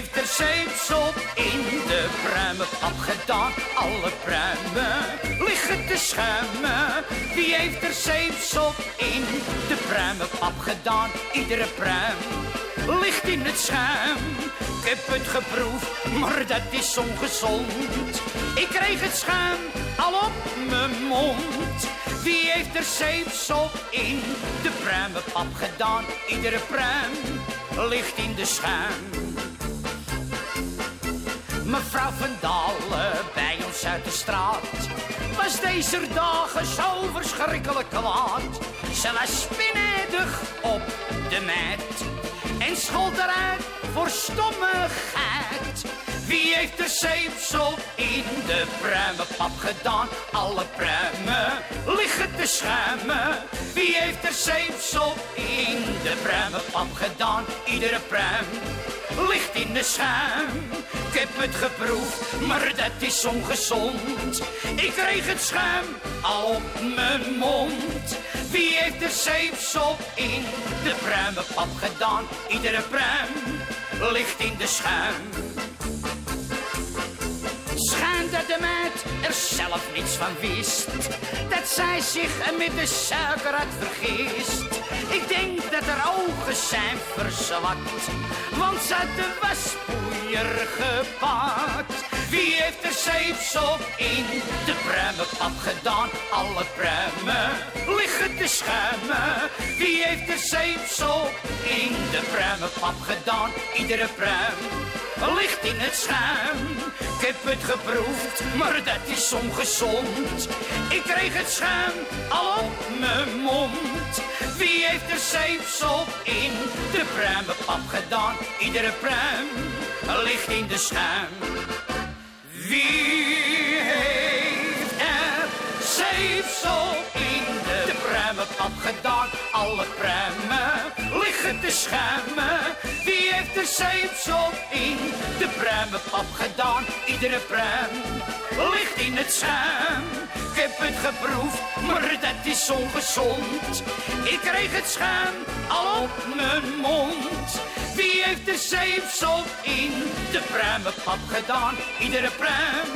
heeft er zeepsop in de pruimenpap gedaan? Alle pruimen liggen te schuimen. Wie heeft er zeepsop in de pruimenpap gedaan? Iedere pruim ligt in het schuim. Ik heb het geproefd, maar dat is ongezond. Ik kreeg het schuim al op mijn mond. Wie heeft er zeepsop in de pruimenpap gedaan? Iedere pruim ligt in de schuim. Mevrouw van Dalen bij ons uit de straat was deze dagen zo verschrikkelijk kwaad. Ze was spinnedig op de mat en schold eruit voor stommigheid. Wie heeft de zeepsel in de pruimenpap gedaan? Alle pruimen liggen te schuimen. Wie heeft er zeepsel in de pruimenpap gedaan? Iedere pruim de. Ik heb het geproefd, maar dat is ongezond. Ik kreeg het schuim al op mijn mond. Wie heeft er zeepsel in de pruimenpap gedaan? Iedere pruim ligt in de schuim. Schijn dat de meid er zelf niets van wist. Dat zij zich met de suiker had vergist. Ogen zijn verzwakt. Want ze de waspoeier gepakt. Wie heeft er zeepsop in de pruimenpap gedaan? Alle pruimen liggen te schuimen. Wie heeft er zeepsop in de pruimenpap gedaan? Iedere pruim ligt in het schuim. Ik heb het geproefd, maar dat is ongezond. Ik kreeg het schuim al op mijn mond. Wie heeft er zeepsop in de pruimenpap gedaan? Iedere pruim ligt in de schuim. Wie heeft er zeepsop in de pruimenpap gedaan? Alle pruimen liggen te schuimen. Wie heeft er zeepsop in de pruimenpap gedaan? Iedere pruim ligt in het schuim. Ik heb het geproefd, maar dat is ongezond. Ik kreeg het schuim al op mijn mond. De zeepsop in de pruimenpap gedaan? Iedere pruim